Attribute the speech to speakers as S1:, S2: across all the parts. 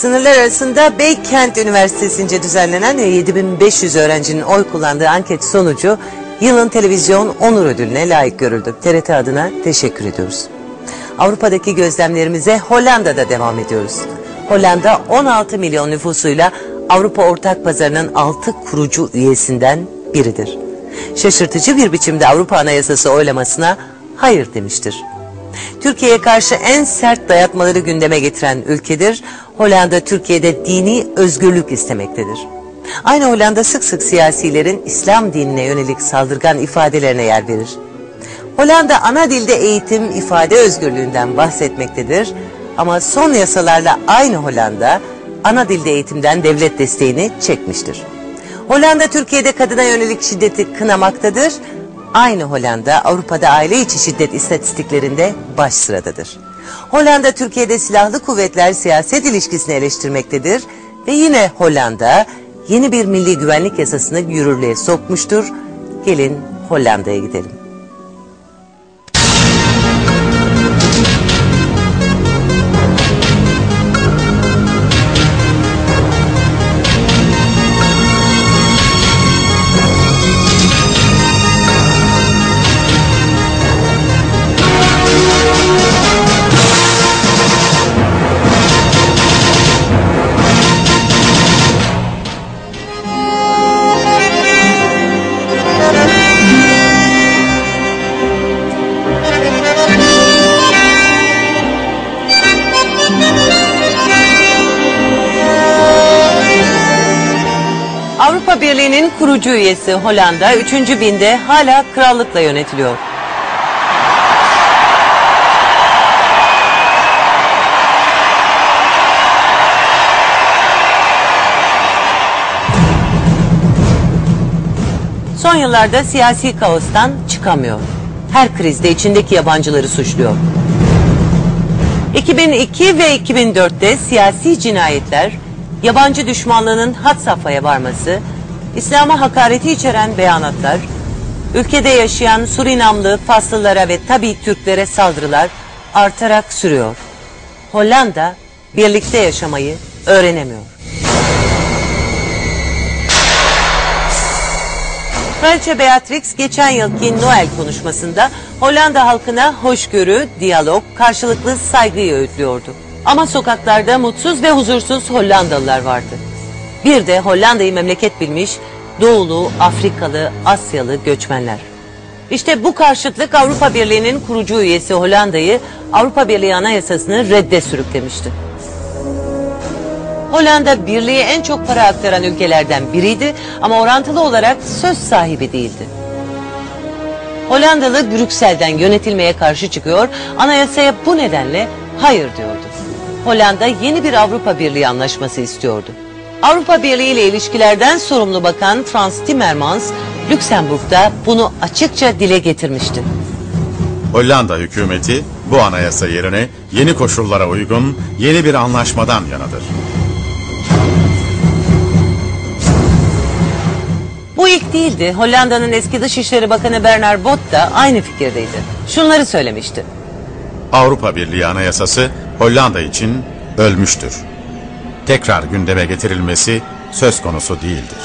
S1: Sınırlar arasında Beykent Üniversitesi'nce düzenlenen ve 7500 öğrencinin oy kullandığı anket sonucu yılın televizyon onur ödülüne layık görüldü. TRT adına teşekkür ediyoruz. Avrupa'daki gözlemlerimize Hollanda'da devam ediyoruz. Hollanda 16 milyon nüfusuyla Avrupa Ortak Pazarı'nın 6 kurucu üyesinden biridir. Şaşırtıcı bir biçimde Avrupa Anayasası oylamasına hayır demiştir. Türkiye'ye karşı en sert dayatmaları gündeme getiren ülkedir. Hollanda Türkiye'de dini özgürlük istemektedir. Aynı Hollanda sık sık siyasilerin İslam dinine yönelik saldırgan ifadelerine yer verir. Hollanda ana dilde eğitim, ifade özgürlüğünden bahsetmektedir. Ama son yasalarla aynı Hollanda ana dilde eğitimden devlet desteğini çekmiştir. Hollanda Türkiye'de kadına yönelik şiddeti kınamaktadır. Aynı Hollanda Avrupa'da aile içi şiddet istatistiklerinde baş sıradadır. Hollanda Türkiye'de silahlı kuvvetler siyaset ilişkisini eleştirmektedir ve yine Hollanda yeni bir milli güvenlik yasasını yürürlüğe sokmuştur. Gelin Hollanda'ya gidelim. Kurucu üyesi Hollanda 3. binde hala krallıkla yönetiliyor. Son yıllarda siyasi kaostan çıkamıyor. Her krizde içindeki yabancıları suçluyor. 2002 ve 2004'te siyasi cinayetler, yabancı düşmanlığının had safhaya varması, İslam'a hakareti içeren beyanatlar, ülkede yaşayan Surinamlı, Faslılara ve tabi Türklere saldırılar artarak sürüyor. Hollanda birlikte yaşamayı öğrenemiyor. Kraliçe Beatrix geçen yılki Noel konuşmasında Hollanda halkına hoşgörü, diyalog, karşılıklı saygıyı öğütlüyordu. Ama sokaklarda mutsuz ve huzursuz Hollandalılar vardı. Bir de Hollanda'yı memleket bilmiş Doğulu, Afrikalı, Asyalı göçmenler. İşte bu karşıtlık Avrupa Birliği'nin kurucu üyesi Hollanda'yı Avrupa Birliği Anayasası'nı redde sürüklemişti. Hollanda birliğe en çok para aktaran ülkelerden biriydi ama orantılı olarak söz sahibi değildi. Hollandalı Brüksel'den yönetilmeye karşı çıkıyor, anayasaya bu nedenle hayır diyordu. Hollanda yeni bir Avrupa Birliği anlaşması istiyordu. Avrupa Birliği ile ilişkilerden sorumlu bakan Frans Timmermans, Lüksemburg'da bunu açıkça dile getirmişti.
S2: Hollanda hükümeti bu anayasa yerine yeni koşullara uygun yeni bir anlaşmadan yanadır.
S1: Bu ilk değildi. Hollanda'nın eski Dışişleri Bakanı Bernard Bot da aynı fikirdeydi. Şunları söylemişti.
S2: Avrupa Birliği Anayasası Hollanda için ölmüştür. Tekrar gündeme getirilmesi söz konusu değildir.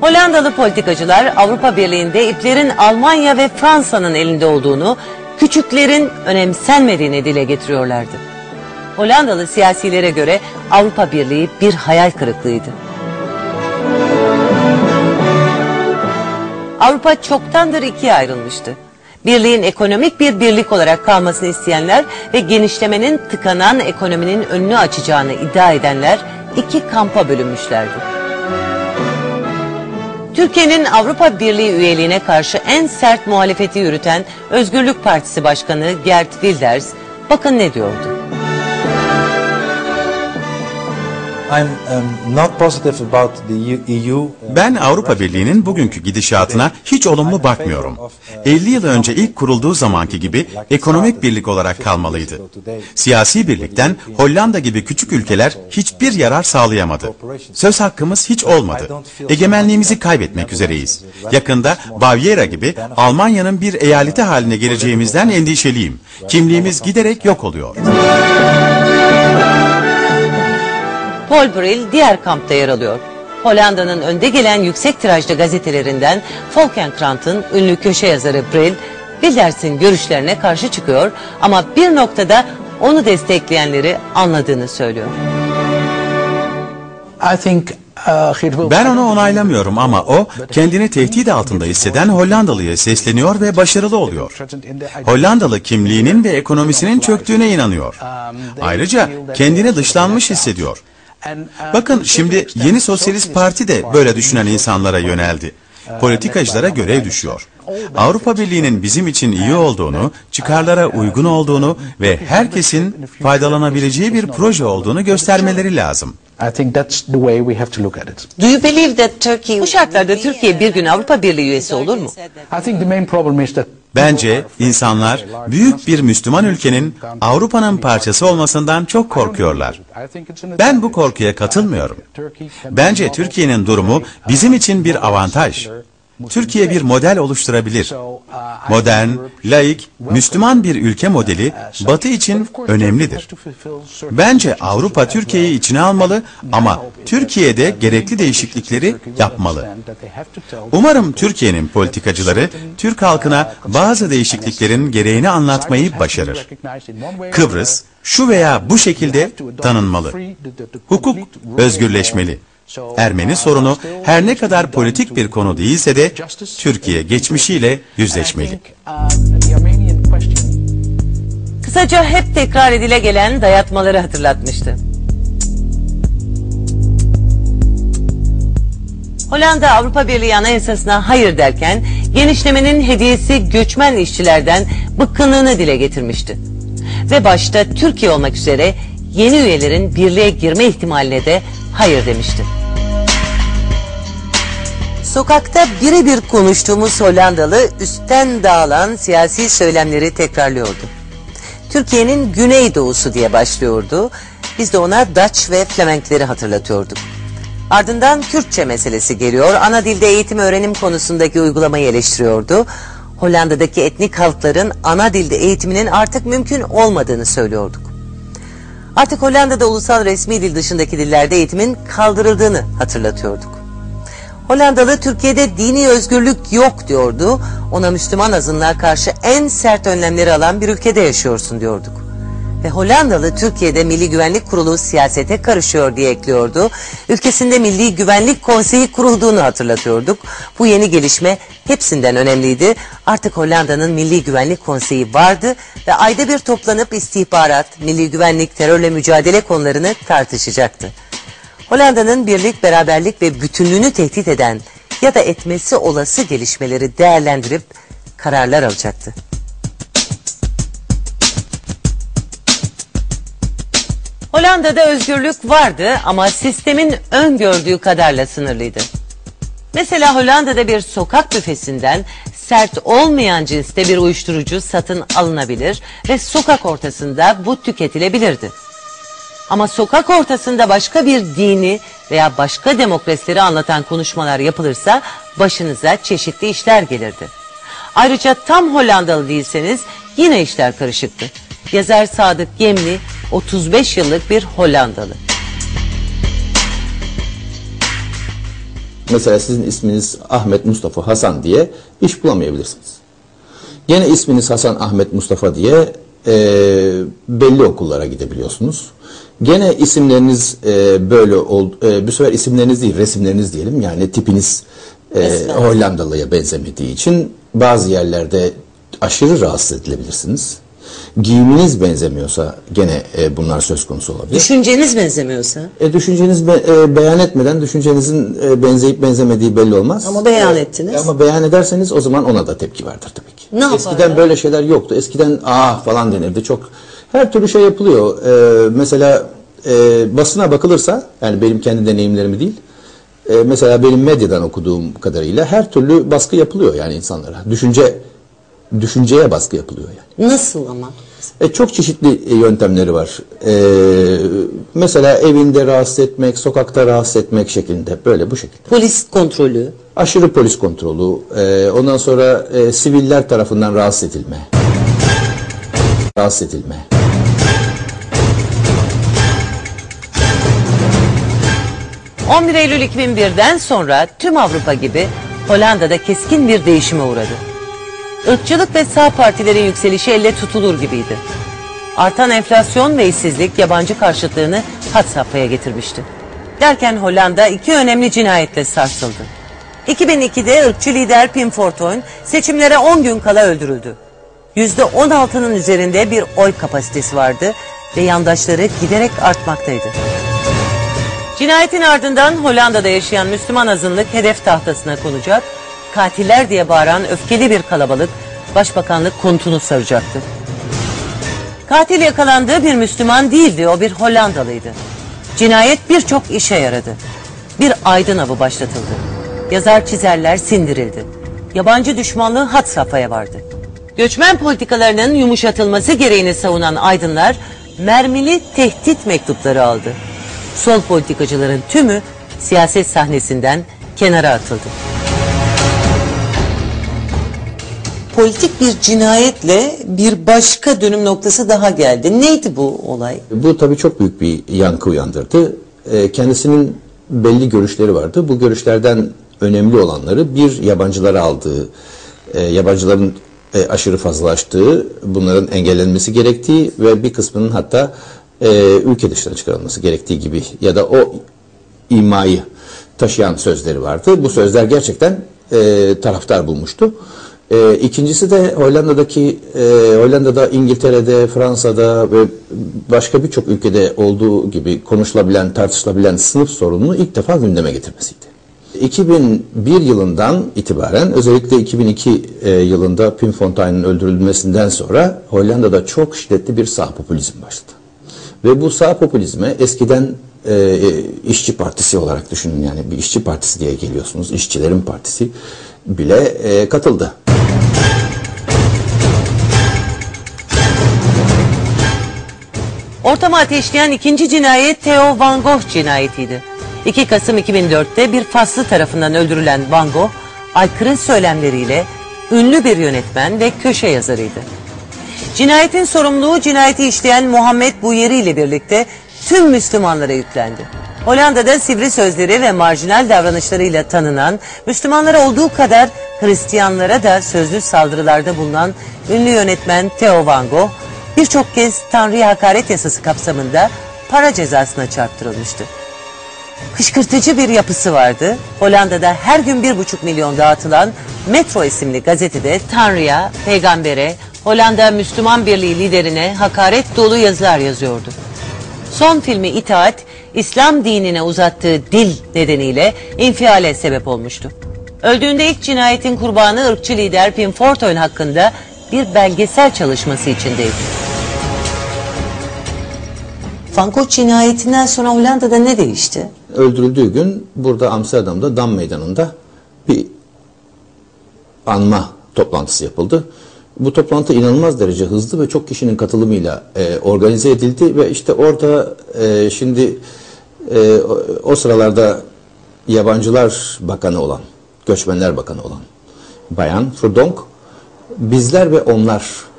S1: Hollandalı politikacılar Avrupa Birliği'nde iplerin Almanya ve Fransa'nın elinde olduğunu, küçüklerin önemsenmediğini dile getiriyorlardı. Hollandalı siyasilere göre Avrupa Birliği bir hayal kırıklığıydı. Avrupa çoktandır ikiye ayrılmıştı. Birliğin ekonomik bir birlik olarak kalmasını isteyenler ve genişlemenin tıkanan ekonominin önünü açacağını iddia edenler iki kampa bölünmüşlerdi. Türkiye'nin Avrupa Birliği üyeliğine karşı en sert muhalefeti yürüten Özgürlük Partisi Başkanı Gert Wilders bakın ne diyordu.
S2: Ben Avrupa Birliği'nin bugünkü gidişatına hiç olumlu bakmıyorum. 50 yıl önce ilk kurulduğu zamanki gibi ekonomik birlik olarak kalmalıydı. Siyasi birlikten Hollanda gibi küçük ülkeler hiçbir yarar sağlayamadı. Söz hakkımız hiç olmadı. Egemenliğimizi kaybetmek üzereyiz. Yakında Baviera gibi Almanya'nın bir eyaleti haline geleceğimizden endişeliyim. Kimliğimiz giderek yok oluyor.
S1: Paul Brill diğer kampta yer alıyor. Hollanda'nın önde gelen yüksek tirajlı gazetelerinden Volkenkrant'ın ünlü köşe yazarı Brill, Wilders'in görüşlerine karşı çıkıyor ama bir noktada onu destekleyenleri anladığını söylüyor.
S3: I think uh,
S2: Ben onu onaylamıyorum ama o kendini tehdit altında hisseden Hollandalı'ya sesleniyor ve başarılı oluyor. Hollandalı kimliğinin ve ekonomisinin çöktüğüne inanıyor. Ayrıca kendini dışlanmış hissediyor. Bakın şimdi yeni Sosyalist Parti de böyle düşünen insanlara yöneldi. Politikacılara görev düşüyor. Avrupa Birliği'nin bizim için iyi olduğunu, çıkarlara uygun olduğunu ve herkesin faydalanabileceği bir proje olduğunu göstermeleri lazım.
S3: I think that's the way we have to look at it.
S4: Do you believe that Turkey
S1: Bu şartlarda Türkiye bir gün Avrupa Birliği üyesi olur mu?
S2: Bence insanlar büyük bir Müslüman ülkenin Avrupa'nın parçası olmasından çok korkuyorlar. Ben bu korkuya katılmıyorum. Bence Türkiye'nin durumu bizim için bir avantaj. Türkiye bir model oluşturabilir. Modern, laik, Müslüman bir ülke modeli Batı için önemlidir. Bence Avrupa Türkiye'yi içine almalı ama Türkiye'de gerekli değişiklikleri yapmalı. Umarım Türkiye'nin politikacıları Türk halkına bazı değişikliklerin gereğini anlatmayı başarır. Kıbrıs şu veya bu şekilde tanınmalı. Hukuk özgürleşmeli. Ermeni sorunu her ne kadar politik bir konu değilse de Türkiye geçmişiyle yüzleşmeli.
S1: Kısaca hep tekrar edile gelen dayatmaları hatırlatmıştı. Hollanda Avrupa Birliği Anayasası'na hayır derken genişlemenin hediyesi göçmen işçilerden bıkkınlığını dile getirmişti. Ve başta Türkiye olmak üzere yeni üyelerin birliğe girme ihtimaline de hayır demişti. Sokakta birebir konuştuğumuz Hollandalı üstten dağılan siyasi söylemleri tekrarlıyordu. Türkiye'nin güneydoğusu diye başlıyordu. Biz de ona Dutch ve Flemenkleri hatırlatıyorduk. Ardından Kürtçe meselesi geliyor. Ana dilde eğitim öğrenim konusundaki uygulamayı eleştiriyordu. Hollanda'daki etnik halkların ana dilde eğitiminin artık mümkün olmadığını söylüyorduk. Artık Hollanda'da ulusal resmi dil dışındaki dillerde eğitimin kaldırıldığını hatırlatıyorduk. Hollandalı Türkiye'de dini özgürlük yok diyordu. Ona Müslüman azınlığa karşı en sert önlemleri alan bir ülkede yaşıyorsun diyorduk. Ve Hollandalı Türkiye'de Milli Güvenlik Kurulu siyasete karışıyor diye ekliyordu. Ülkesinde Milli Güvenlik Konseyi kurulduğunu hatırlatıyorduk. Bu yeni gelişme hepsinden önemliydi. Artık Hollanda'nın Milli Güvenlik Konseyi vardı ve ayda bir toplanıp istihbarat, milli güvenlik, terörle mücadele konularını tartışacaktı. Hollanda'nın birlik, beraberlik ve bütünlüğünü tehdit eden ya da etmesi olası gelişmeleri değerlendirip kararlar alacaktı. Hollanda'da özgürlük vardı ama sistemin öngördüğü kadarla sınırlıydı. Mesela Hollanda'da bir sokak büfesinden sert olmayan cinste bir uyuşturucu satın alınabilir ve sokak ortasında bu tüketilebilirdi. Ama sokak ortasında başka bir dini veya başka demokrasileri anlatan konuşmalar yapılırsa başınıza çeşitli işler gelirdi. Ayrıca tam Hollandalı değilseniz yine işler karışıktı. Yazar Sadık Gemli 35 yıllık bir Hollandalı.
S5: Mesela sizin isminiz Ahmet Mustafa Hasan diye iş bulamayabilirsiniz. Gene isminiz Hasan Ahmet Mustafa diye e, belli okullara gidebiliyorsunuz. Gene isimleriniz e, böyle oldu. E, bu sefer isimleriniz değil, resimleriniz diyelim. Yani tipiniz e, Hollandalı'ya benzemediği için bazı yerlerde aşırı rahatsız edilebilirsiniz. Giyiminiz benzemiyorsa gene e, bunlar söz konusu olabilir.
S4: düşünceniz benzemiyorsa?
S5: E, düşünceniz be- e, beyan etmeden düşüncenizin e, benzeyip benzemediği belli olmaz.
S4: Ama beyan
S5: E,
S4: ettiniz.
S5: Ama beyan ederseniz o zaman ona da tepki vardır tabii ki.
S4: Ne
S5: Eskiden
S4: yaparlar?
S5: böyle şeyler yoktu. Eskiden ah falan denirdi. Çok her türlü şey yapılıyor. E, mesela e, basına bakılırsa, yani benim kendi deneyimlerimi değil, e, mesela benim medyadan okuduğum kadarıyla her türlü baskı yapılıyor yani insanlara. Düşünce düşünceye baskı yapılıyor yani.
S4: Nasıl ama?
S5: E, çok çeşitli e, yöntemleri var. E, mesela evinde rahatsız etmek, sokakta rahatsız etmek şeklinde böyle bu şekilde.
S4: Polis kontrolü.
S5: Aşırı polis kontrolü, e, ondan sonra e, siviller tarafından rahatsız edilme. Rahatsız edilme.
S1: 11 Eylül 2001'den sonra tüm Avrupa gibi Hollanda'da keskin bir değişime uğradı. Irkçılık ve sağ partilerin yükselişi elle tutulur gibiydi. Artan enflasyon ve işsizlik yabancı karşıtlığını had safhaya getirmişti. Derken Hollanda iki önemli cinayetle sarsıldı. 2002'de ırkçı lider Pim Fortuyn seçimlere 10 gün kala öldürüldü. %16'nın üzerinde bir oy kapasitesi vardı ve yandaşları giderek artmaktaydı. Cinayetin ardından Hollanda'da yaşayan Müslüman azınlık hedef tahtasına konacak, katiller diye bağıran öfkeli bir kalabalık başbakanlık konutunu saracaktı. Katil yakalandığı bir Müslüman değildi, o bir Hollandalıydı. Cinayet birçok işe yaradı. Bir aydın avı başlatıldı. Yazar çizerler sindirildi. Yabancı düşmanlığı hat safhaya vardı. Göçmen politikalarının yumuşatılması gereğini savunan aydınlar mermili tehdit mektupları aldı. Sol politikacıların tümü siyaset sahnesinden kenara atıldı.
S4: Politik bir cinayetle bir başka dönüm noktası daha geldi. Neydi bu olay?
S5: Bu tabii çok büyük bir yankı uyandırdı. E, kendisinin belli görüşleri vardı. Bu görüşlerden önemli olanları bir yabancılara aldığı, e, yabancıların e, aşırı fazlalaştığı, bunların engellenmesi gerektiği ve bir kısmının hatta e, ülke dışına çıkarılması gerektiği gibi ya da o imayı taşıyan sözleri vardı. Bu sözler gerçekten e, taraftar bulmuştu. E, ikincisi de Hollanda'daki e, Hollanda'da, İngiltere'de, Fransa'da ve başka birçok ülkede olduğu gibi konuşulabilen, tartışılabilen sınıf sorununu ilk defa gündeme getirmesiydi. 2001 yılından itibaren özellikle 2002 e, yılında Pim Fontaine'in öldürülmesinden sonra Hollanda'da çok şiddetli bir sağ popülizm başladı. Ve bu sağ popülizme eskiden e, e, işçi partisi olarak düşünün yani bir işçi partisi diye geliyorsunuz. işçilerin partisi bile e, katıldı.
S1: Ortamı ateşleyen ikinci cinayet Theo Van Gogh cinayetiydi. 2 Kasım 2004'te bir faslı tarafından öldürülen Van Gogh, aykırı söylemleriyle ünlü bir yönetmen ve köşe yazarıydı. Cinayetin sorumluluğu cinayeti işleyen Muhammed Buyeri ile birlikte tüm Müslümanlara yüklendi. Hollanda'da sivri sözleri ve marjinal davranışlarıyla tanınan, Müslümanlara olduğu kadar Hristiyanlara da sözlü saldırılarda bulunan ünlü yönetmen Theo Van Gogh, birçok kez Tanrı'ya hakaret yasası kapsamında para cezasına çarptırılmıştı. Kışkırtıcı bir yapısı vardı. Hollanda'da her gün bir buçuk milyon dağıtılan Metro isimli gazetede Tanrı'ya, peygambere, Hollanda Müslüman Birliği liderine hakaret dolu yazılar yazıyordu. Son filmi İtaat, İslam dinine uzattığı dil nedeniyle infiale sebep olmuştu. Öldüğünde ilk cinayetin kurbanı ırkçı lider Pim Fortuyn hakkında bir belgesel çalışması içindeydi.
S4: Van cinayetinden sonra Hollanda'da ne değişti?
S5: Öldürüldüğü gün burada Amsterdam'da Dam Meydanı'nda bir anma toplantısı yapıldı. Bu toplantı inanılmaz derece hızlı ve çok kişinin katılımıyla e, organize edildi ve işte orada e, şimdi e, o, o sıralarda yabancılar bakanı olan, göçmenler bakanı olan Bayan Furdonk bizler ve onlar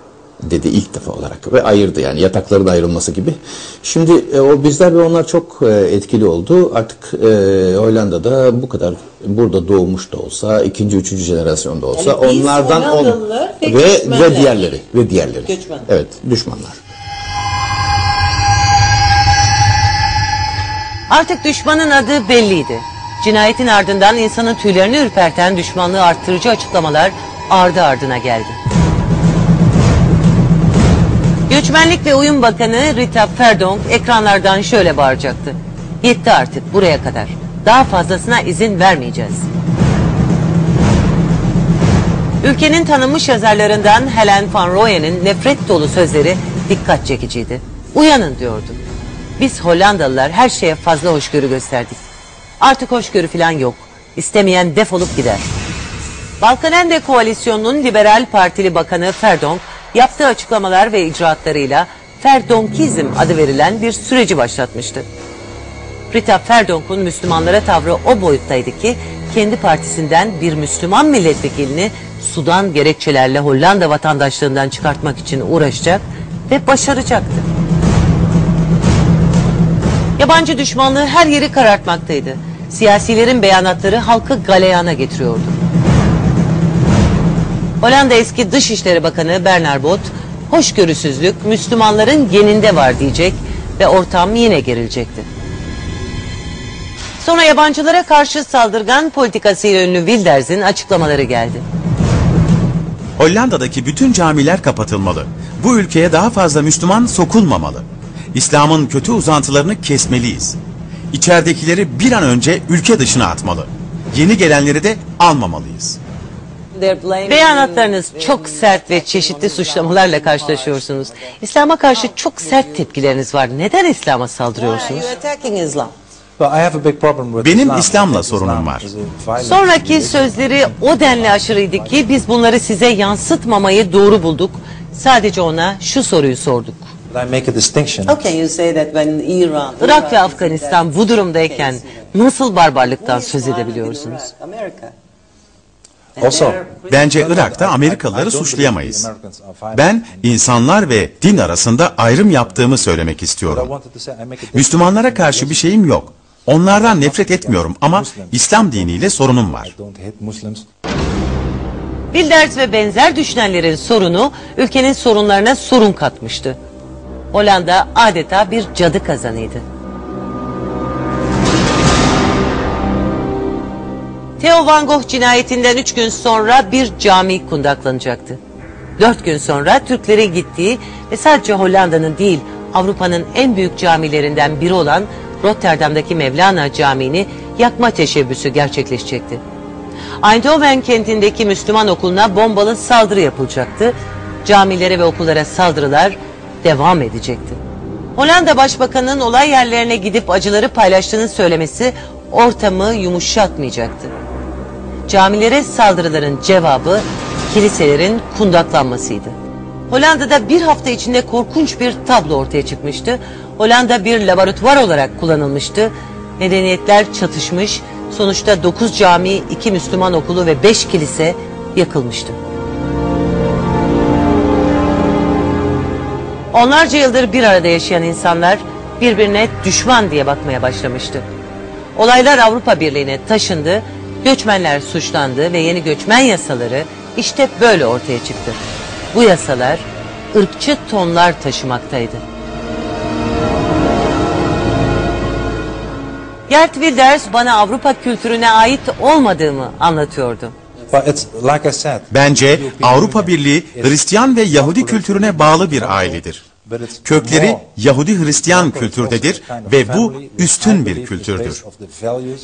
S5: dedi ilk defa olarak ve ayırdı yani yatakların ayrılması gibi. Şimdi e, o bizler ve onlar çok e, etkili oldu. Artık e, Hollanda'da bu kadar burada doğmuş da olsa, ikinci, üçüncü jenerasyon da olsa
S4: Yani biz
S5: onlardan on
S4: ve
S5: ve,
S4: göçmenler.
S5: ve diğerleri ve diğerleri.
S4: Göçmen.
S5: Evet, düşmanlar.
S1: Artık düşmanın adı belliydi. Cinayetin ardından insanın tüylerini ürperten düşmanlığı arttırıcı açıklamalar ardı ardına geldi. Göçmenlik ve Uyum Bakanı Rita Verdonk ekranlardan şöyle bağıracaktı. Yetti artık buraya kadar. Daha fazlasına izin vermeyeceğiz. Ülkenin tanınmış yazarlarından Helen Van Rooyen'in nefret dolu sözleri dikkat çekiciydi. Uyanın diyordu. Biz Hollandalılar her şeye fazla hoşgörü gösterdik. Artık hoşgörü falan yok. İstemeyen defolup gider. Balkanende Koalisyonu'nun Liberal Partili Bakanı Ferdonk yaptığı açıklamalar ve icraatlarıyla Ferdonkizm adı verilen bir süreci başlatmıştı. Rita Ferdonk'un Müslümanlara tavrı o boyuttaydı ki kendi partisinden bir Müslüman milletvekilini Sudan gerekçelerle Hollanda vatandaşlığından çıkartmak için uğraşacak ve başaracaktı. Yabancı düşmanlığı her yeri karartmaktaydı. Siyasilerin beyanatları halkı galeyana getiriyordu. Hollanda eski Dışişleri Bakanı Bernard Bot, hoşgörüsüzlük Müslümanların geninde var diyecek ve ortam yine gerilecekti. Sonra yabancılara karşı saldırgan politikasıyla ünlü Wilders'in açıklamaları geldi.
S2: Hollanda'daki bütün camiler kapatılmalı. Bu ülkeye daha fazla Müslüman sokulmamalı. İslam'ın kötü uzantılarını kesmeliyiz. İçeridekileri bir an önce ülke dışına atmalı. Yeni gelenleri de almamalıyız.
S1: Beyanatlarınız çok sert ve çeşitli suçlamalarla karşılaşıyorsunuz. İslam'a karşı çok sert tepkileriniz var. Neden İslam'a saldırıyorsunuz?
S2: Benim
S6: Islam.
S2: İslam'la sorunum var.
S1: Sonraki sözleri o denli aşırıydı ki biz bunları size yansıtmamayı doğru bulduk. Sadece ona şu soruyu sorduk. Irak ve Afganistan bu durumdayken nasıl barbarlıktan söz edebiliyorsunuz?
S6: Also,
S2: Bence Irak'ta Amerikalıları suçlayamayız. Ben insanlar ve din arasında ayrım yaptığımı söylemek istiyorum. Müslümanlara karşı bir şeyim yok. Onlardan nefret etmiyorum ama İslam diniyle sorunum var.
S1: Wilders ve benzer düşünenlerin sorunu ülkenin sorunlarına sorun katmıştı. Hollanda adeta bir cadı kazanıydı. Theo Van Gogh cinayetinden üç gün sonra bir cami kundaklanacaktı. Dört gün sonra Türklerin gittiği ve sadece Hollanda'nın değil Avrupa'nın en büyük camilerinden biri olan Rotterdam'daki Mevlana Camii'ni yakma teşebbüsü gerçekleşecekti. Eindhoven kentindeki Müslüman okuluna bombalı saldırı yapılacaktı. Camilere ve okullara saldırılar devam edecekti. Hollanda Başbakanı'nın olay yerlerine gidip acıları paylaştığını söylemesi ortamı yumuşatmayacaktı. Camilere saldırıların cevabı kiliselerin kundaklanmasıydı. Hollanda'da bir hafta içinde korkunç bir tablo ortaya çıkmıştı. Hollanda bir laboratuvar olarak kullanılmıştı. Medeniyetler çatışmış, sonuçta 9 cami, 2 Müslüman okulu ve 5 kilise yakılmıştı. Onlarca yıldır bir arada yaşayan insanlar birbirine düşman diye bakmaya başlamıştı. Olaylar Avrupa Birliği'ne taşındı, göçmenler suçlandı ve yeni göçmen yasaları işte böyle ortaya çıktı. Bu yasalar ırkçı tonlar taşımaktaydı. Gert Wilders bana Avrupa kültürüne ait olmadığımı anlatıyordu.
S2: Bence Avrupa Birliği Hristiyan ve Yahudi kültürüne bağlı bir ailedir. Kökleri Yahudi Hristiyan kültürdedir ve bu üstün bir kültürdür.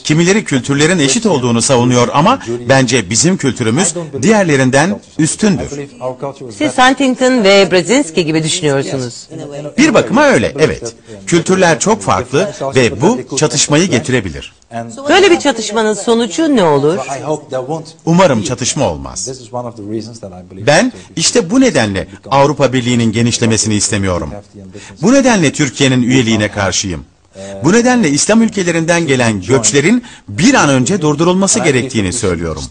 S2: Kimileri kültürlerin eşit olduğunu savunuyor ama bence bizim kültürümüz diğerlerinden üstündür.
S1: Siz Huntington ve Brzezinski gibi düşünüyorsunuz.
S2: Bir bakıma öyle, evet. Kültürler çok farklı ve bu çatışmayı getirebilir.
S1: Böyle bir çatışmanın sonucu ne olur?
S2: Umarım çatışma olmaz. Ben işte bu nedenle Avrupa Birliği'nin genişlemesini istemiyorum. Bu nedenle Türkiye'nin üyeliğine karşıyım. Bu nedenle İslam ülkelerinden gelen göçlerin bir an önce durdurulması gerektiğini söylüyorum.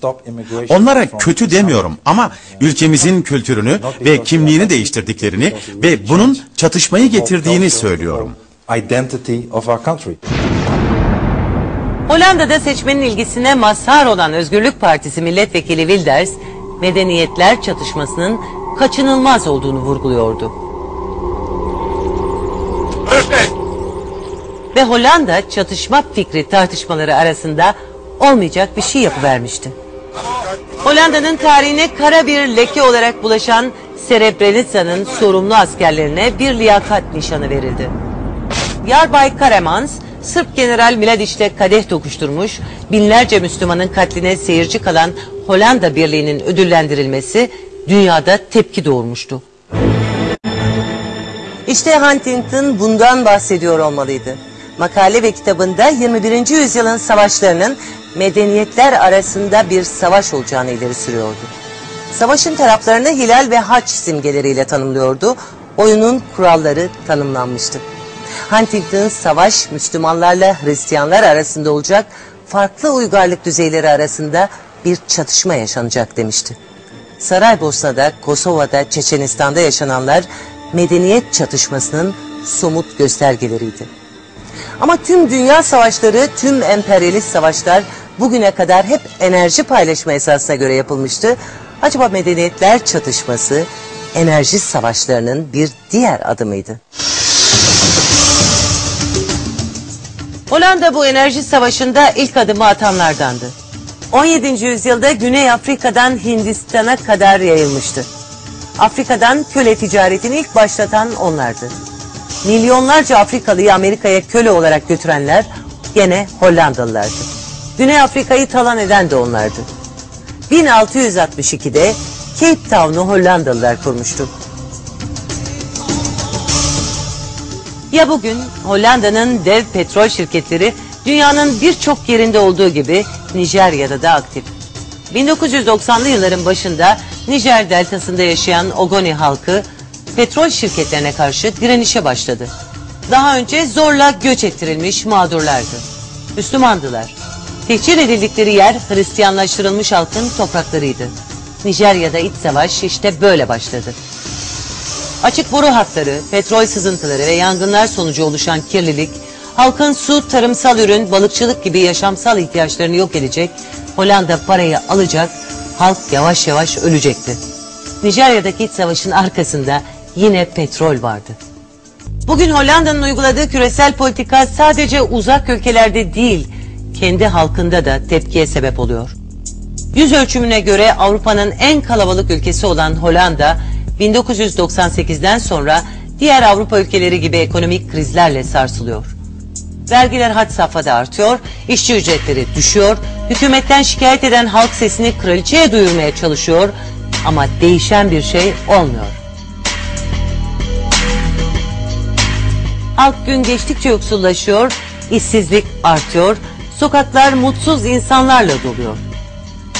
S2: Onlara kötü demiyorum ama ülkemizin kültürünü ve kimliğini değiştirdiklerini ve bunun çatışmayı getirdiğini söylüyorum.
S6: Identity of our country.
S1: Hollanda'da seçmenin ilgisine mazhar olan Özgürlük Partisi milletvekili Wilders, medeniyetler çatışmasının kaçınılmaz olduğunu vurguluyordu. Ve Hollanda çatışma fikri tartışmaları arasında olmayacak bir şey yapıvermişti. Hollanda'nın tarihine kara bir leke olarak bulaşan Srebrenica'nın sorumlu askerlerine bir liyakat nişanı verildi. Yarbay Karemans, Sırp General Mladiç'le kadeh tokuşturmuş, binlerce Müslümanın katline seyirci kalan Hollanda Birliği'nin ödüllendirilmesi dünyada tepki doğurmuştu. İşte Huntington bundan bahsediyor olmalıydı. Makale ve kitabında 21. yüzyılın savaşlarının medeniyetler arasında bir savaş olacağını ileri sürüyordu. Savaşın taraflarını hilal ve haç simgeleriyle tanımlıyordu. Oyunun kuralları tanımlanmıştı. Huntington savaş Müslümanlarla Hristiyanlar arasında olacak farklı uygarlık düzeyleri arasında bir çatışma yaşanacak demişti. Saraybosna'da, Kosova'da, Çeçenistan'da yaşananlar medeniyet çatışmasının somut göstergeleriydi. Ama tüm dünya savaşları, tüm emperyalist savaşlar bugüne kadar hep enerji paylaşma esasına göre yapılmıştı. Acaba medeniyetler çatışması enerji savaşlarının bir diğer adımıydı. Hollanda bu enerji savaşında ilk adımı atanlardandı. 17. yüzyılda Güney Afrika'dan Hindistan'a kadar yayılmıştı. Afrika'dan köle ticaretini ilk başlatan onlardı. Milyonlarca Afrikalıyı Amerika'ya köle olarak götürenler gene Hollandalılardı. Güney Afrika'yı talan eden de onlardı. 1662'de Cape Town'u Hollandalılar kurmuştu. Ya bugün Hollanda'nın dev petrol şirketleri dünyanın birçok yerinde olduğu gibi Nijerya'da da aktif. 1990'lı yılların başında Nijer deltasında yaşayan Ogoni halkı petrol şirketlerine karşı direnişe başladı. Daha önce zorla göç ettirilmiş mağdurlardı. Müslümandılar. Tehcir edildikleri yer Hristiyanlaştırılmış halkın topraklarıydı. Nijerya'da iç savaş işte böyle başladı. Açık boru hatları, petrol sızıntıları ve yangınlar sonucu oluşan kirlilik, halkın su, tarımsal ürün, balıkçılık gibi yaşamsal ihtiyaçlarını yok edecek, Hollanda parayı alacak, halk yavaş yavaş ölecekti. Nijerya'daki iç savaşın arkasında yine petrol vardı. Bugün Hollanda'nın uyguladığı küresel politika sadece uzak ülkelerde değil, kendi halkında da tepkiye sebep oluyor. Yüz ölçümüne göre Avrupa'nın en kalabalık ülkesi olan Hollanda, 1998'den sonra diğer Avrupa ülkeleri gibi ekonomik krizlerle sarsılıyor. Vergiler had safhada artıyor, işçi ücretleri düşüyor, hükümetten şikayet eden halk sesini kraliçeye duyurmaya çalışıyor ama değişen bir şey olmuyor. Halk gün geçtikçe yoksullaşıyor, işsizlik artıyor, sokaklar mutsuz insanlarla doluyor.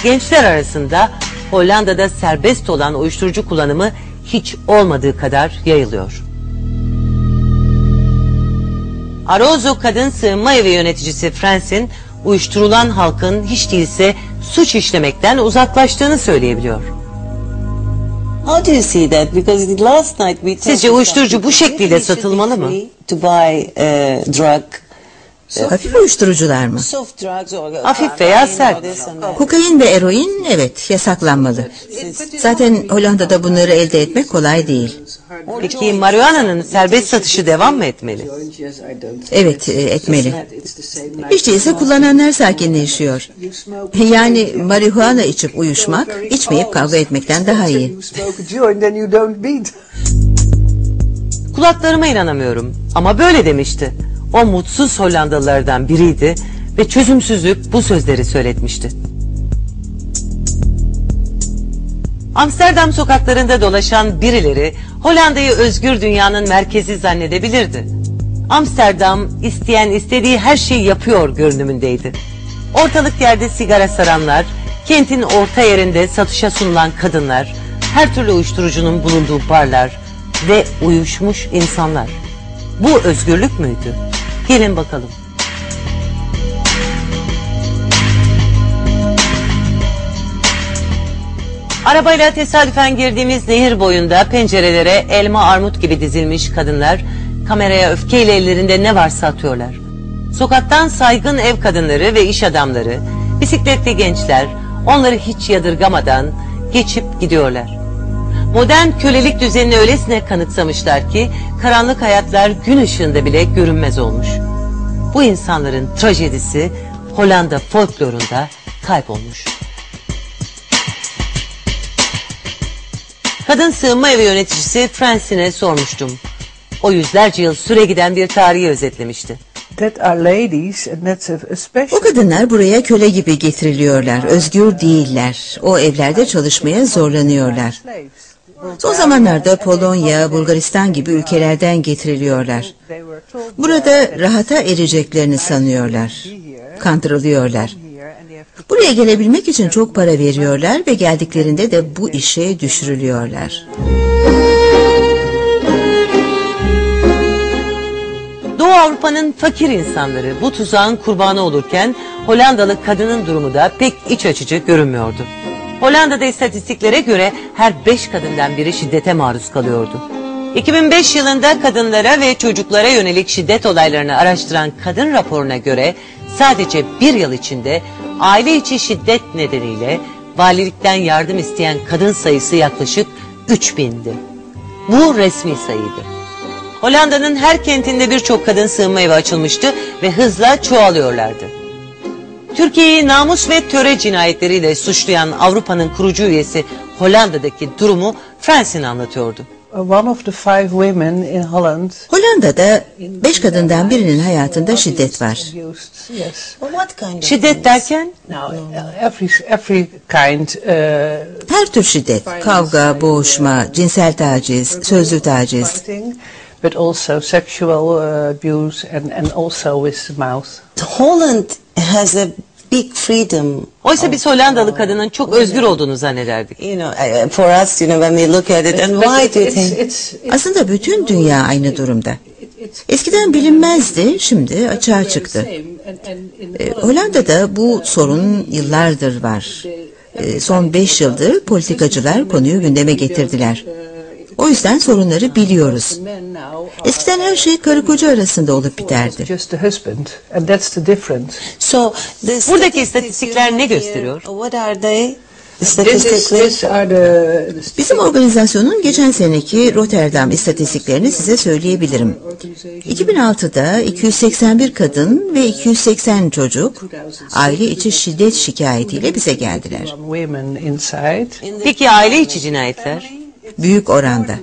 S1: Gençler arasında Hollanda'da serbest olan uyuşturucu kullanımı hiç olmadığı kadar yayılıyor. Arozo Kadın Sığınma Evi yöneticisi Frans'in uyuşturulan halkın hiç değilse suç işlemekten uzaklaştığını söyleyebiliyor.
S4: How do you see that? Because the last night we talked
S1: Sizce uyuşturucu bu şekliyle satılmalı mı?
S4: To buy uh, drug.
S7: Hafif uyuşturucular mı?
S1: Hafif veya sert.
S7: Kokain ve eroin evet yasaklanmalı. Zaten Hollanda'da bunları elde etmek kolay değil.
S1: Peki marihuana'nın serbest satışı devam mı etmeli?
S7: Evet e, etmeli. Hiç değilse kullananlar sakinleşiyor. Yani marihuana içip uyuşmak, içmeyip kavga etmekten daha iyi.
S1: Kulaklarıma inanamıyorum ama böyle demişti. O mutsuz Hollandalılardan biriydi ve çözümsüzlük bu sözleri söyletmişti. Amsterdam sokaklarında dolaşan birileri Hollanda'yı özgür dünyanın merkezi zannedebilirdi. Amsterdam isteyen istediği her şeyi yapıyor görünümündeydi. Ortalık yerde sigara saranlar, kentin orta yerinde satışa sunulan kadınlar, her türlü uyuşturucunun bulunduğu barlar ve uyuşmuş insanlar. Bu özgürlük müydü? Gelin bakalım. Arabayla tesadüfen girdiğimiz nehir boyunda pencerelere elma armut gibi dizilmiş kadınlar kameraya öfkeyle ellerinde ne varsa atıyorlar. Sokaktan saygın ev kadınları ve iş adamları, bisikletli gençler onları hiç yadırgamadan geçip gidiyorlar. Modern kölelik düzenini öylesine kanıksamışlar ki karanlık hayatlar gün ışığında bile görünmez olmuş. Bu insanların trajedisi Hollanda folklorunda kaybolmuş. Kadın sığınma evi yöneticisi Francine sormuştum. O yüzlerce yıl süre giden bir tarihi özetlemişti.
S7: O kadınlar buraya köle gibi getiriliyorlar. Özgür değiller. O evlerde çalışmaya zorlanıyorlar. Son zamanlarda Polonya, Bulgaristan gibi ülkelerden getiriliyorlar. Burada rahata ereceklerini sanıyorlar. Kandırılıyorlar. Buraya gelebilmek için çok para veriyorlar ve geldiklerinde de bu işe düşürülüyorlar.
S1: Doğu Avrupa'nın fakir insanları bu tuzağın kurbanı olurken Hollandalı kadının durumu da pek iç açıcı görünmüyordu. Hollanda'da istatistiklere göre her beş kadından biri şiddete maruz kalıyordu. 2005 yılında kadınlara ve çocuklara yönelik şiddet olaylarını araştıran kadın raporuna göre sadece bir yıl içinde aile içi şiddet nedeniyle valilikten yardım isteyen kadın sayısı yaklaşık 3000'di. Bu resmi sayıydı. Hollanda'nın her kentinde birçok kadın sığınma evi açılmıştı ve hızla çoğalıyorlardı. Türkiye'yi namus ve töre cinayetleriyle suçlayan Avrupa'nın kurucu üyesi Hollanda'daki durumu Fransa'nın anlatıyordu.
S8: One of the five women in Holland
S7: Hollanda'da beş kadından birinin hayatında şiddet var.
S8: used, yes.
S4: What kind of
S1: Şiddet derken
S8: uh, every every kind. Uh,
S7: Her tür şiddet, kavga, boğuşma, cinsel taciz, sözlü taciz.
S8: but also sexual uh, abuse and, and also with the mouth.
S4: Holland has a big freedom.
S1: oysa biz Hollandalı kadının çok özgür olduğunu zannederdik.
S4: You know, uh, for us, you know, when we look at it, and why do you think?
S7: Aslında bütün dünya aynı durumda. Eskiden bilinmezdi, şimdi açığa çıktı. E, Hollanda'da bu sorun yıllardır var. E, son beş yıldır politikacılar konuyu gündeme getirdiler. O yüzden sorunları biliyoruz. Eskiden her şey karı koca arasında olup biterdi.
S8: just the husband, and that's the difference.
S4: So, the
S1: Buradaki
S4: statistics
S1: istatistikler ne gösteriyor?
S4: What are they?
S8: This is,
S4: Statistically?
S8: these are the, the
S7: Bizim organizasyonun geçen seneki Rotterdam istatistiklerini size söyleyebilirim. 2006'da 281 kadın ve 280 çocuk aile içi şiddet şikayetiyle bize geldiler.
S1: Peki aile içi cinayetler?
S7: Büyük oranda.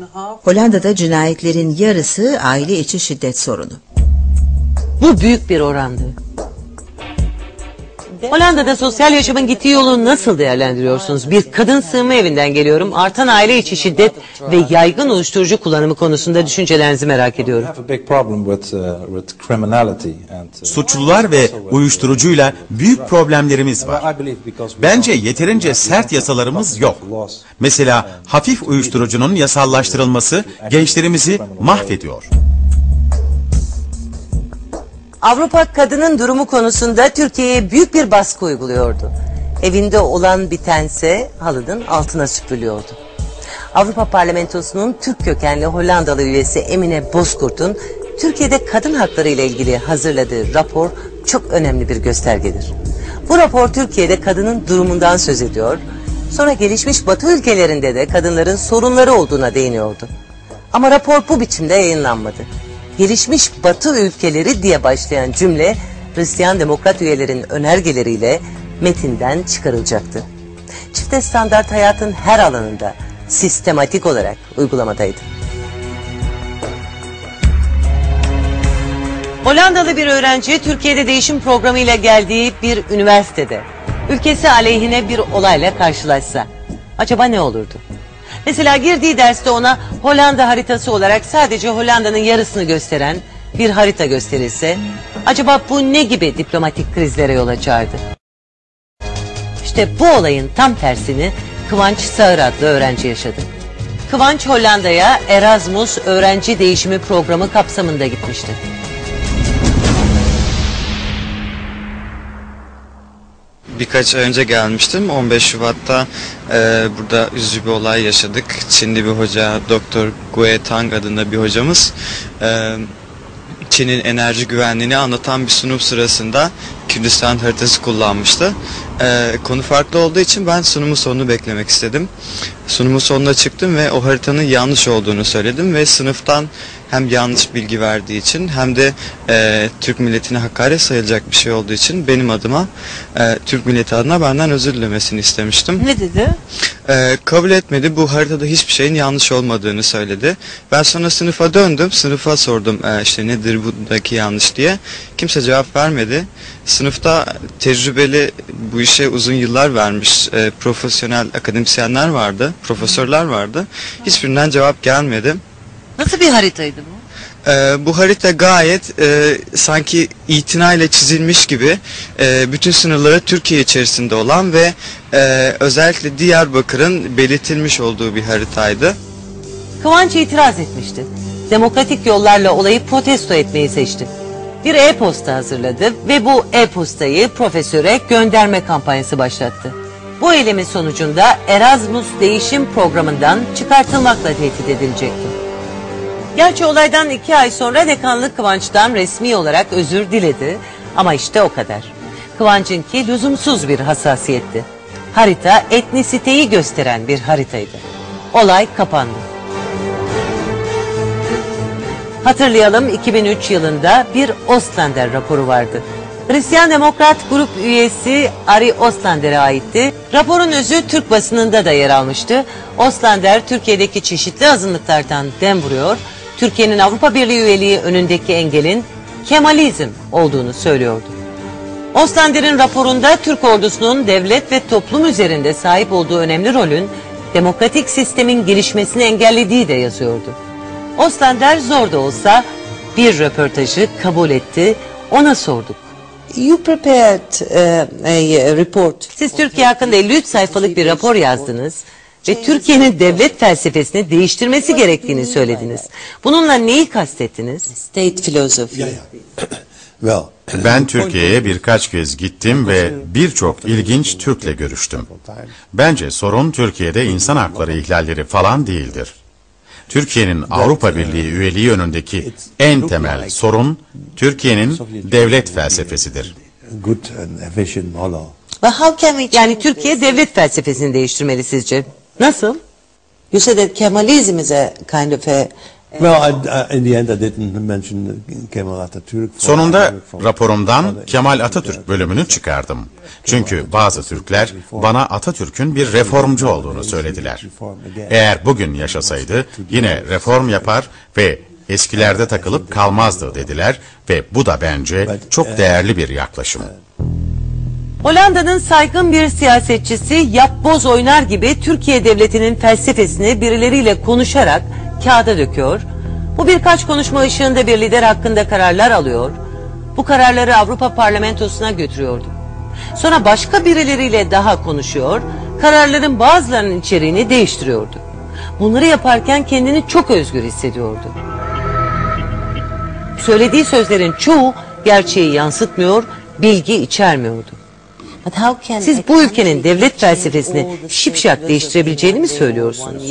S7: Hollanda'da cinayetlerin yarısı aile içi şiddet sorunu.
S1: Bu büyük bir orandı. Hollanda'da sosyal yaşamın gittiği yolu nasıl değerlendiriyorsunuz? Bir kadın sığınma evinden geliyorum. Artan aile içi şiddet ve yaygın uyuşturucu kullanımı konusunda düşüncelerinizi merak ediyorum.
S6: have a big problem with, with criminality and
S2: Suçlular ve uyuşturucuyla büyük problemlerimiz var. Bence yeterince sert yasalarımız yok. Mesela hafif uyuşturucunun yasallaştırılması gençlerimizi mahvediyor.
S1: Avrupa kadının durumu konusunda Türkiye'ye büyük bir baskı uyguluyordu. Evinde olan bitense halının altına süpürülüyordu. Avrupa Parlamentosu'nun Türk kökenli Hollandalı üyesi Emine Bozkurt'un Türkiye'de kadın hakları ile ilgili hazırladığı rapor çok önemli bir göstergedir. Bu rapor Türkiye'de kadının durumundan söz ediyor. Sonra gelişmiş batı ülkelerinde de kadınların sorunları olduğuna değiniyordu. Ama rapor bu biçimde yayınlanmadı. Gelişmiş batı ülkeleri diye başlayan cümle Hristiyan demokrat üyelerin önergeleriyle metinden çıkarılacaktı. Çifte standart hayatın her alanında sistematik olarak uygulamadaydı. Hollandalı bir öğrenci Türkiye'de değişim programıyla geldiği bir üniversitede ülkesi aleyhine bir olayla karşılaşsa acaba ne olurdu? Mesela girdiği derste ona Hollanda haritası olarak sadece Hollanda'nın yarısını gösteren bir harita gösterilse acaba bu ne gibi diplomatik krizlere yol açardı? İşte bu olayın tam tersini Kıvanç Sağır adlı öğrenci yaşadı. Kıvanç Hollanda'ya Erasmus öğrenci değişimi programı kapsamında gitmişti.
S9: Birkaç ay önce gelmiştim. 15 Şubat'ta e, burada üzücü bir olay yaşadık. Çinli bir hoca, Doktor Gue Tang adında bir hocamız. e, Çin'in enerji güvenliğini anlatan bir sunum sırasında Kürdistan haritası kullanmıştı. E, konu farklı olduğu için ben sunumun sonunu beklemek istedim. Sunumun sonuna çıktım ve o haritanın yanlış olduğunu söyledim ve sınıftan hem yanlış bilgi verdiği için hem de e, Türk milletine hakaret sayılacak bir şey olduğu için benim adıma e, Türk milleti adına benden özür dilemesini istemiştim.
S1: Ne dedi?
S9: Ee, kabul etmedi. Bu haritada hiçbir şeyin yanlış olmadığını söyledi. Ben sonra sınıfa döndüm. Sınıfa sordum e, işte nedir buradaki yanlış diye. Kimse cevap vermedi. Sınıf sınıfta tecrübeli bu işe uzun yıllar vermiş e, profesyonel akademisyenler vardı, profesörler vardı. Hiçbirinden cevap gelmedi.
S1: Nasıl bir haritaydı bu?
S9: Ee, bu harita gayet e, sanki itinayla çizilmiş gibi e, bütün sınırları Türkiye içerisinde olan ve e, özellikle Diyarbakır'ın belirtilmiş olduğu bir haritaydı.
S1: Kıvanç itiraz etmişti. Demokratik yollarla olayı protesto etmeyi seçti. Bir e-posta hazırladı ve bu e-postayı profesöre gönderme kampanyası başlattı. Bu eylemin sonucunda Erasmus değişim programından çıkartılmakla tehdit edilecekti. Gerçi olaydan iki ay sonra dekanlık Kıvanç'tan resmi olarak özür diledi ama işte o kadar. Kıvanç'ınki lüzumsuz bir hassasiyetti. Harita etnisiteyi gösteren bir haritaydı. Olay kapandı. Hatırlayalım 2003 yılında bir Ostlander raporu vardı. Hristiyan Demokrat Grup üyesi Ari Ostlander'e aitti. Raporun özü Türk basınında da yer almıştı. Ostlander Türkiye'deki çeşitli azınlıklardan dem vuruyor. Türkiye'nin Avrupa Birliği üyeliği önündeki engelin Kemalizm olduğunu söylüyordu. Ostlander'in raporunda Türk ordusunun devlet ve toplum üzerinde sahip olduğu önemli rolün demokratik sistemin gelişmesini engellediği de yazıyordu. Ostlander zor da olsa bir röportajı kabul etti. Ona sorduk.
S4: You prepared uh, a report.
S1: Siz Türkiye hakkında 53 sayfalık bir rapor yazdınız ve Türkiye'nin devlet felsefesini değiştirmesi gerektiğini söylediniz. Bununla neyi kastettiniz?
S4: State philosophy.
S2: Ben Türkiye'ye birkaç kez gittim ve birçok ilginç Türk'le görüştüm. Bence sorun Türkiye'de insan hakları ihlalleri falan değildir. Türkiye'nin Avrupa Birliği üyeliği önündeki en temel sorun Türkiye'nin devlet felsefesidir.
S4: But how can we
S1: Yani Türkiye devlet felsefesini değiştirmeli sizce. Nasıl?
S4: You said that Kemalism is a kind of a
S10: Well, I, I, in the end, I didn't mention Kemal Atatürk.
S2: Sonunda raporumdan Kemal Atatürk bölümünü çıkardım. Çünkü bazı Türkler bana Atatürk'ün bir reformcu olduğunu söylediler. Eğer bugün yaşasaydı yine reform yapar ve eskilerde takılıp kalmazdı dediler ve bu da bence çok değerli bir yaklaşım.
S1: Hollanda'nın saygın bir siyasetçisi yap boz oynar gibi Türkiye devletinin felsefesini birileriyle konuşarak kağıda döküyor. Bu birkaç konuşma ışığında bir lider hakkında kararlar alıyor. Bu kararları Avrupa Parlamentosu'na götürüyordu. Sonra başka birileriyle daha konuşuyor. Kararların bazılarının içeriğini değiştiriyordu. Bunları yaparken kendini çok özgür hissediyordu. Söylediği sözlerin çoğu gerçeği yansıtmıyor, bilgi içermiyordu. Siz bu ülkenin devlet felsefesini şipşak değiştirebileceğini mi söylüyorsunuz?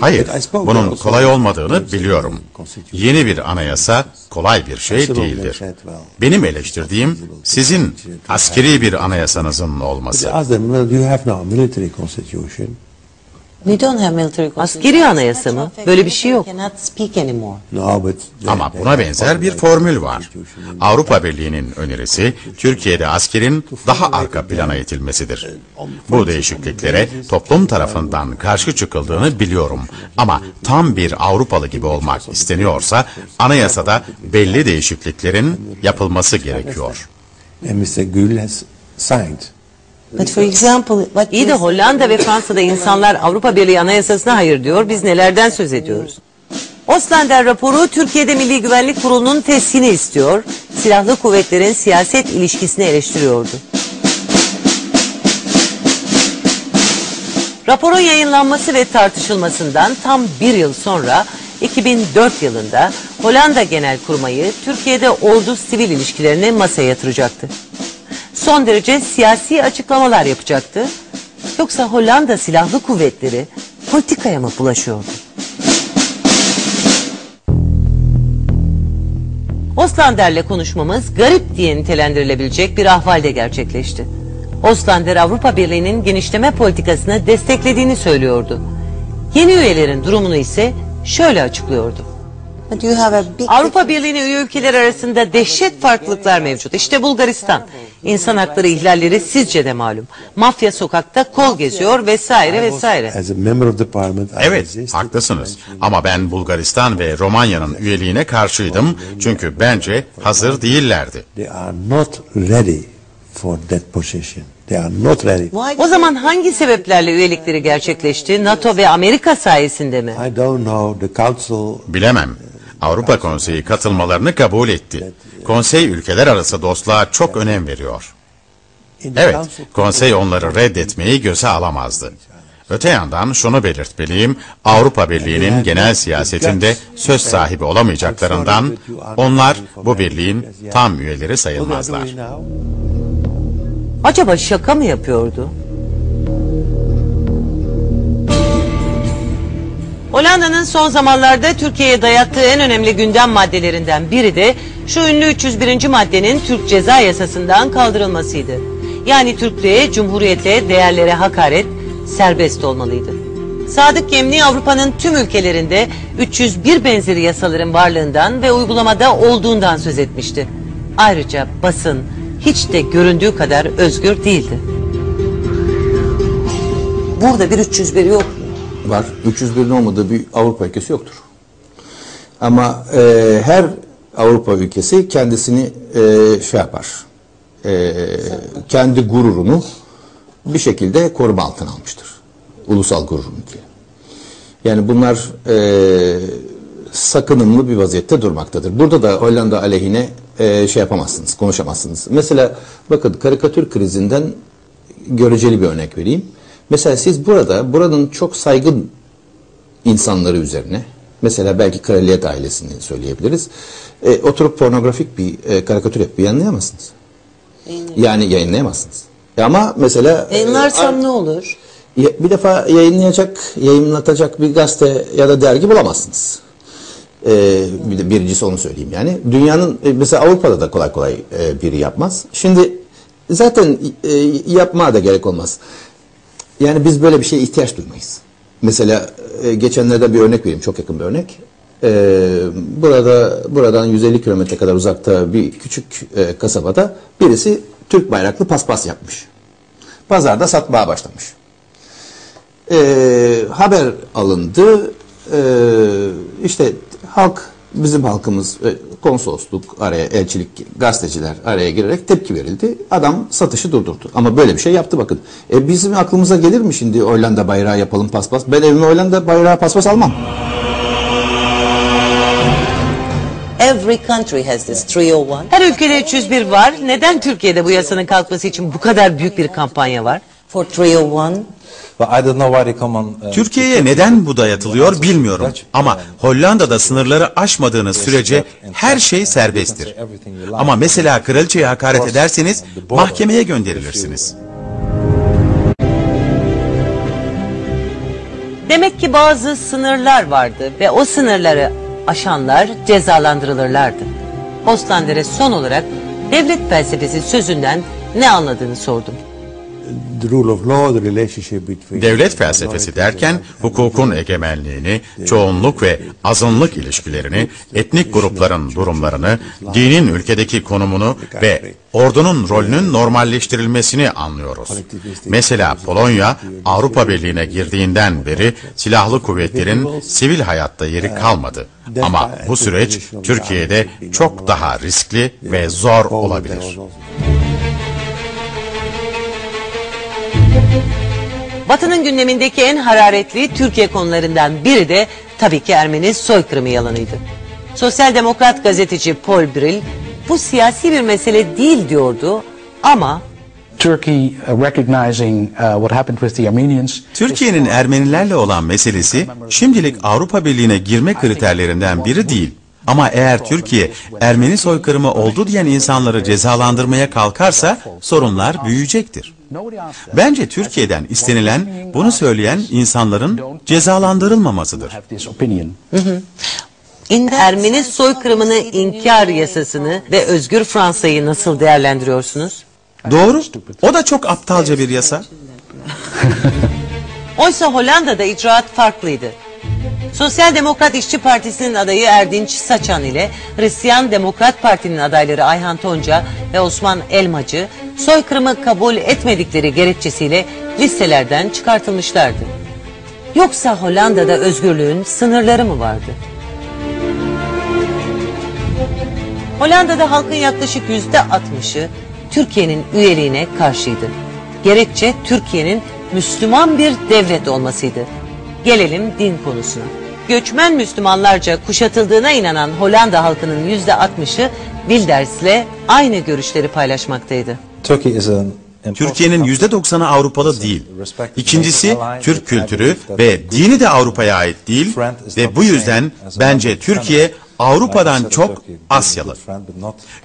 S2: Hayır, bunun kolay olmadığını biliyorum. Yeni bir anayasa kolay bir şey değildir. Benim eleştirdiğim sizin askeri bir anayasanızın olması.
S4: We don't have military
S1: Askeri anayasa mı? Böyle bir şey yok.
S4: Cannot speak anymore.
S10: No, but
S2: Ama buna benzer bir formül var. Avrupa Birliği'nin önerisi Türkiye'de askerin daha arka plana itilmesidir. Bu değişikliklere toplum tarafından karşı çıkıldığını biliyorum. Ama tam bir Avrupalı gibi olmak isteniyorsa anayasada belli değişikliklerin yapılması gerekiyor.
S10: and Mr. Gül has signed.
S4: But for example, what
S1: İyi de Hollanda ve Fransa'da insanlar Avrupa Birliği Anayasası'na hayır diyor. Biz nelerden söz ediyoruz? Oslander raporu Türkiye'de Milli Güvenlik Kurulu'nun teskini istiyor. Silahlı kuvvetlerin siyaset ilişkisini eleştiriyordu. Raporun yayınlanması ve tartışılmasından tam bir yıl sonra 2004 yılında Hollanda Genelkurmayı Türkiye'de ordu-sivil ilişkilerini masaya yatıracaktı. Son derece siyasi açıklamalar yapacaktı. Yoksa Hollanda Silahlı Kuvvetleri politikaya mı bulaşıyordu? Oslander'le konuşmamız garip diye nitelendirilebilecek bir ahvalde gerçekleşti. Oslander Avrupa Birliği'nin genişleme politikasını desteklediğini söylüyordu. Yeni üyelerin durumunu ise şöyle açıklıyordu.
S4: But you have a big
S1: Avrupa Birliği'ne üye ülkeler arasında dehşet farklılıklar mevcut. İşte Bulgaristan. İnsan hakları ihlalleri sizce de malum. Mafya sokakta kol geziyor vesaire vesaire.
S10: As a member of the parliament, I
S2: Evet,
S10: resisted
S2: haklısınız. Ama ben Bulgaristan ve Romanya'nın üyeliğine karşıydım. Çünkü bence hazır değillerdi.
S10: They are not ready for that position. They are not ready.
S1: O zaman hangi sebeplerle üyelikleri gerçekleşti? NATO ve Amerika sayesinde mi?
S10: I don't know. The council
S2: Bilemem. Avrupa Konseyi katılmalarını kabul etti. Konsey ülkeler arası dostluğa çok önem veriyor. Evet, konsey onları reddetmeyi göze alamazdı. Öte yandan şunu belirtmeliyim, Avrupa Birliği'nin genel siyasetinde söz sahibi olamayacaklarından onlar bu birliğin tam üyeleri sayılmazlar.
S1: Acaba şaka mı yapıyordu? Hollanda'nın son zamanlarda Türkiye'ye dayattığı en önemli gündem maddelerinden biri de şu ünlü 301. maddenin Türk Ceza Yasası'ndan kaldırılmasıydı. Yani Türklüğe, Cumhuriyete, değerlere hakaret serbest olmalıydı. Sadık Yemni Avrupa'nın tüm ülkelerinde 301 benzeri yasaların varlığından ve uygulamada olduğundan söz etmişti. Ayrıca basın hiç de göründüğü kadar özgür değildi. Burada bir 301 yok.
S5: Var. 301'in olmadığı bir Avrupa ülkesi yoktur. Ama e, her Avrupa ülkesi kendisini e, şey yapar. E, kendi gururunu bir şekilde koruma altına almıştır. Ulusal gururunu diye. Yani bunlar e, sakınımlı bir vaziyette durmaktadır. Burada da Hollanda aleyhine e, şey yapamazsınız, konuşamazsınız. Mesela bakın karikatür krizinden göreceli bir örnek vereyim. Mesela siz burada, buranın çok saygın insanları üzerine, mesela belki kraliyet ailesini söyleyebiliriz, e, oturup pornografik bir e, karikatür yapıp yayınlayamazsınız. Yani yayınlayamazsınz. E ama mesela... e,
S1: Yayınlarsam ne olur?
S5: bir defa yayınlayacak, yayınlatacak bir gazete ya da dergi bulamazsınız. Ee, bir birincisi onu söyleyeyim yani. Dünyanın e, mesela Avrupa'da da kolay kolay e, biri yapmaz. Şimdi zaten e, yapmaya da gerek olmaz. Yani biz böyle bir şeye ihtiyaç duymayız. Mesela e, geçenlerde bir örnek vereyim, çok yakın bir örnek. Ee, burada buradan 150 kilometre kadar uzakta bir küçük e, kasabada birisi Türk bayraklı paspas yapmış. Pazarda satmaya başlamış. Ee, haber alındı. Ee, işte halk, bizim halkımız, e, konsolosluk araya, elçilik, gazeteciler araya girerek tepki verildi. Adam satışı durdurdu. Ama böyle bir şey yaptı bakın. E, bizim aklımıza gelir mi şimdi Hollanda bayrağı yapalım paspas? Ben evime Hollanda bayrağı paspas almam.
S4: Every country has this 301.
S1: Her ülkede 301 var. Neden Türkiye'de bu yasanın kalkması için bu kadar büyük bir kampanya var?
S4: For 301,
S6: But I don't know why they come on. uh,
S2: Türkiye'ye neden bu dayatılıyor bilmiyorum. Ama Hollanda'da sınırları aşmadığınız sürece her şey serbesttir. Ama mesela kraliçeye hakaret ederseniz mahkemeye gönderilirsiniz.
S1: Demek ki bazı sınırlar vardı ve o sınırları aşanlar cezalandırılırlardı. Hoslander'e son olarak devlet felsefesi sözünden ne anladığını sordum.
S2: Devlet felsefesi derken hukukun egemenliğini, çoğunluk ve azınlık ilişkilerini, etnik grupların durumlarını, dinin ülkedeki konumunu ve ordunun rolünün normalleştirilmesini anlıyoruz. Mesela Polonya Avrupa Birliği'ne girdiğinden beri silahlı kuvvetlerin sivil hayatta yeri kalmadı. Ama bu süreç Türkiye'de çok daha riskli ve zor olabilir.
S1: Batı'nın gündemindeki en hararetli Türkiye konularından biri de tabii ki Ermeni soykırımı yalanıydı. Sosyal demokrat gazeteci Paul Brill bu siyasi bir mesele değil diyordu ama
S3: Turkey uh, recognizing uh, what happened with the Armenians.
S2: Türkiye'nin Ermenilerle olan meselesi şimdilik Avrupa Birliği'ne girme kriterlerinden biri değil. Ama eğer Türkiye Ermeni soykırımı oldu diyen insanları cezalandırmaya kalkarsa sorunlar büyüyecektir. Bence Türkiye'den istenilen bunu söyleyen insanların cezalandırılmamasıdır.
S3: This opinion.
S1: Ermeni soykırımını inkar yasasını ve Özgür Fransa'yı nasıl değerlendiriyorsunuz?
S2: Doğru. O da çok aptalca bir yasa.
S1: Oysa Hollanda'da icraat farklıydı. Sosyal Demokrat İşçi Partisi'nin adayı Erdinç Saçan ile Hristiyan Demokrat Parti'nin adayları Ayhan Tonca ve Osman Elmacı soykırımı kabul etmedikleri gerekçesiyle listelerden çıkartılmışlardı. Yoksa Hollanda'da özgürlüğün sınırları mı vardı? Hollanda'da halkın yaklaşık yüzde altmışı Türkiye'nin üyeliğine karşıydı. Gerekçe Türkiye'nin Müslüman bir devlet olmasıydı. Gelelim din konusuna. Göçmen Müslümanlarca kuşatıldığına inanan Hollanda halkının yüzde altmışı Wilders'le aynı görüşleri paylaşmaktaydı.
S2: Türkiye'nin %90'ı Avrupalı değil. İkincisi Türk kültürü ve dini de Avrupa'ya ait değil ve bu yüzden bence Türkiye Avrupa'dan çok Asyalı.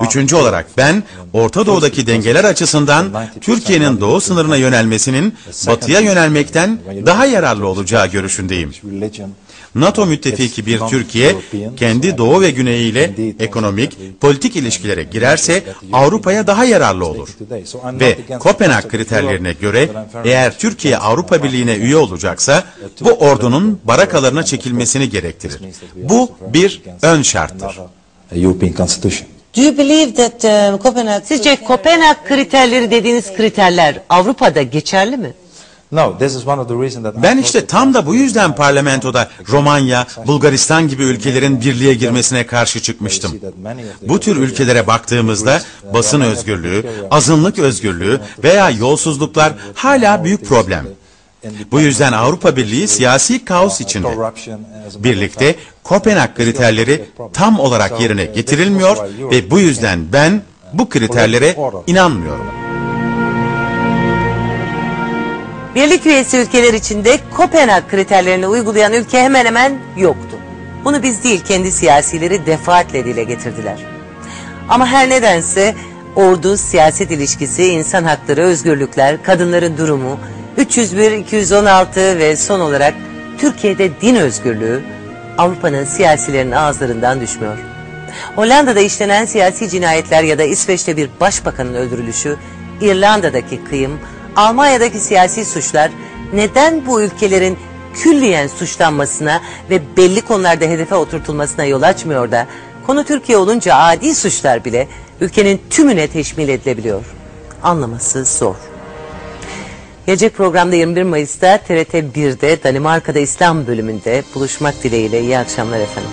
S2: Üçüncü olarak ben Orta Doğu'daki dengeler açısından Türkiye'nin doğu sınırına yönelmesinin batıya yönelmekten daha yararlı olacağı görüşündeyim. NATO müttefiki bir Türkiye kendi doğu ve güneyiyle ekonomik, politik ilişkilere girerse Avrupa'ya daha yararlı olur. Ve Kopenhag kriterlerine göre eğer Türkiye Avrupa Birliği'ne üye olacaksa bu ordunun barakalarına çekilmesini gerektirir. Bu bir ön şarttır.
S6: European Constitution.
S4: Do you believe that um, Copenhagen...
S1: Sizce Kopenhag kriterleri dediğiniz kriterler Avrupa'da geçerli mi?
S6: No, this is one of the reasons that
S2: Ben işte tam da bu yüzden parlamentoda Romanya, Bulgaristan gibi ülkelerin birliğe girmesine karşı çıkmıştım. Bu tür ülkelere baktığımızda basın özgürlüğü, azınlık özgürlüğü veya yolsuzluklar hala büyük problem. Bu yüzden Avrupa Birliği siyasi kaos içinde. Birlikte Kopenhag kriterleri tam olarak yerine getirilmiyor ve bu yüzden ben bu kriterlere inanmıyorum.
S1: Birlik üyesi ülkeler içinde Kopenhag kriterlerini uygulayan ülke hemen hemen yoktu. Bunu biz değil kendi siyasileri defaatle dile getirdiler. Ama her nedense ordu, siyaset ilişkisi, insan hakları, özgürlükler, kadınların durumu, 301, 216 ve son olarak Türkiye'de din özgürlüğü Avrupa'nın siyasilerinin ağızlarından düşmüyor. Hollanda'da işlenen siyasi cinayetler ya da İsveç'te bir başbakanın öldürülüşü, İrlanda'daki kıyım, Almanya'daki siyasi suçlar neden bu ülkelerin külliyen suçlanmasına ve belli konularda hedefe oturtulmasına yol açmıyor da konu Türkiye olunca adi suçlar bile ülkenin tümüne teşmil edilebiliyor. Anlaması zor. Gelecek programda 21 Mayıs'ta TRT 1'de Danimarka'da İslam bölümünde buluşmak dileğiyle iyi akşamlar efendim.